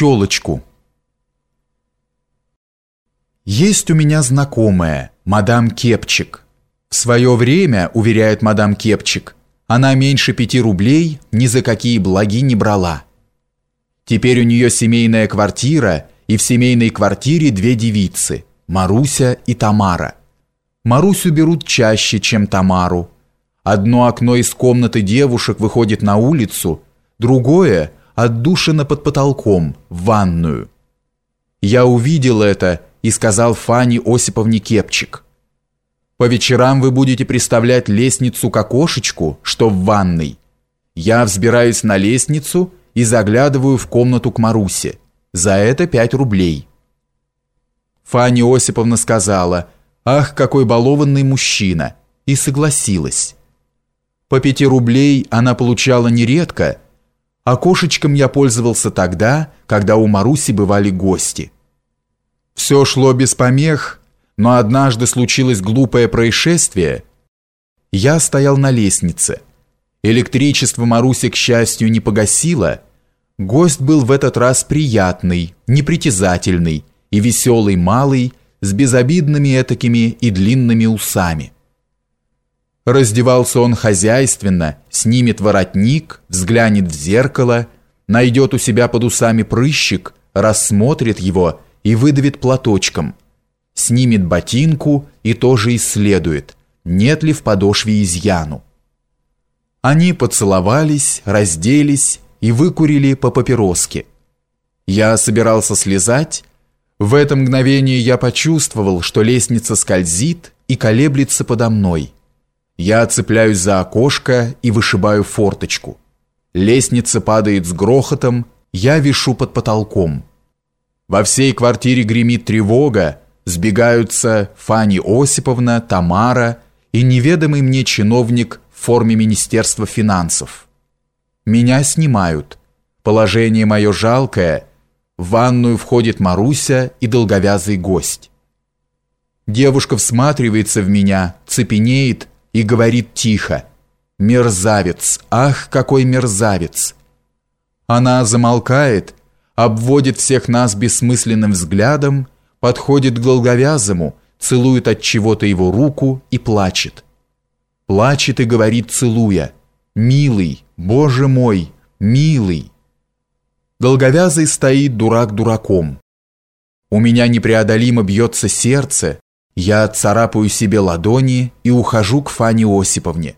щелочку. Есть у меня знакомая, мадам Кепчик. В свое время, уверяет мадам Кепчик, она меньше пяти рублей ни за какие благи не брала. Теперь у нее семейная квартира, и в семейной квартире две девицы, Маруся и Тамара. Марусю берут чаще, чем Тамару. Одно окно из комнаты девушек выходит на улицу, другое отдушина под потолком, в ванную. Я увидел это и сказал Фане Осиповне Кепчик. По вечерам вы будете представлять лестницу к окошечку, что в ванной. Я взбираюсь на лестницу и заглядываю в комнату к Марусе. За это пять рублей. Фаня Осиповна сказала, «Ах, какой балованный мужчина!» и согласилась. По пяти рублей она получала нередко, а кошечком я пользовался тогда, когда у Маруси бывали гости. Все шло без помех, но однажды случилось глупое происшествие. Я стоял на лестнице. Электричество Маруси, к счастью, не погасило. Гость был в этот раз приятный, непритязательный и веселый малый, с безобидными этакими и длинными усами. Раздевался он хозяйственно, снимет воротник, взглянет в зеркало, найдет у себя под усами прыщик, рассмотрит его и выдавит платочком, снимет ботинку и тоже исследует, нет ли в подошве изъяну. Они поцеловались, разделись и выкурили по папироске. Я собирался слезать, в это мгновение я почувствовал, что лестница скользит и колеблется подо мной. Я цепляюсь за окошко и вышибаю форточку. Лестница падает с грохотом, я вишу под потолком. Во всей квартире гремит тревога, сбегаются Фани Осиповна, Тамара и неведомый мне чиновник в форме Министерства финансов. Меня снимают. Положение мое жалкое. В ванную входит Маруся и долговязый гость. Девушка всматривается в меня, цепенеет и говорит тихо. «Мерзавец! Ах, какой мерзавец!» Она замолкает обводит всех нас бессмысленным взглядом, подходит к долговязому, целует от чего-то его руку и плачет. Плачет и говорит, целуя, «Милый, Боже мой, милый!» Долговязый стоит дурак дураком. У меня непреодолимо бьется сердце, я царапаю себе ладони и ухожу к Фане Осиповне.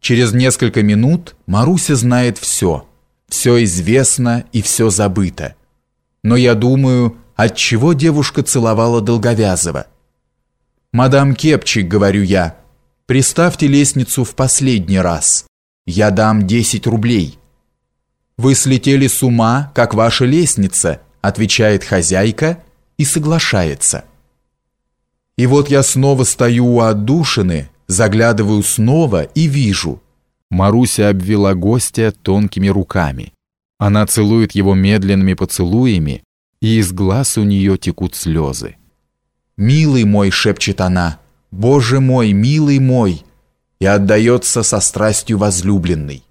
Через несколько минут Маруся знает все – все известно и все забыто. Но я думаю, от чего девушка целовала Долговязова? «Мадам Кепчик», — говорю я, — «приставьте лестницу в последний раз. Я дам 10 рублей». «Вы слетели с ума, как ваша лестница», — отвечает хозяйка и соглашается. И вот я снова стою у отдушины, заглядываю снова и вижу — Маруся обвела гостя тонкими руками. Она целует его медленными поцелуями, и из глаз у нее текут слезы. «Милый мой!» — шепчет она. «Боже мой, милый мой!» и отдается со страстью возлюбленной.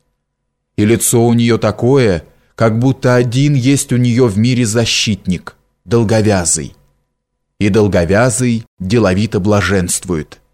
И лицо у нее такое, как будто один есть у нее в мире защитник, долговязый. И долговязый деловито блаженствует –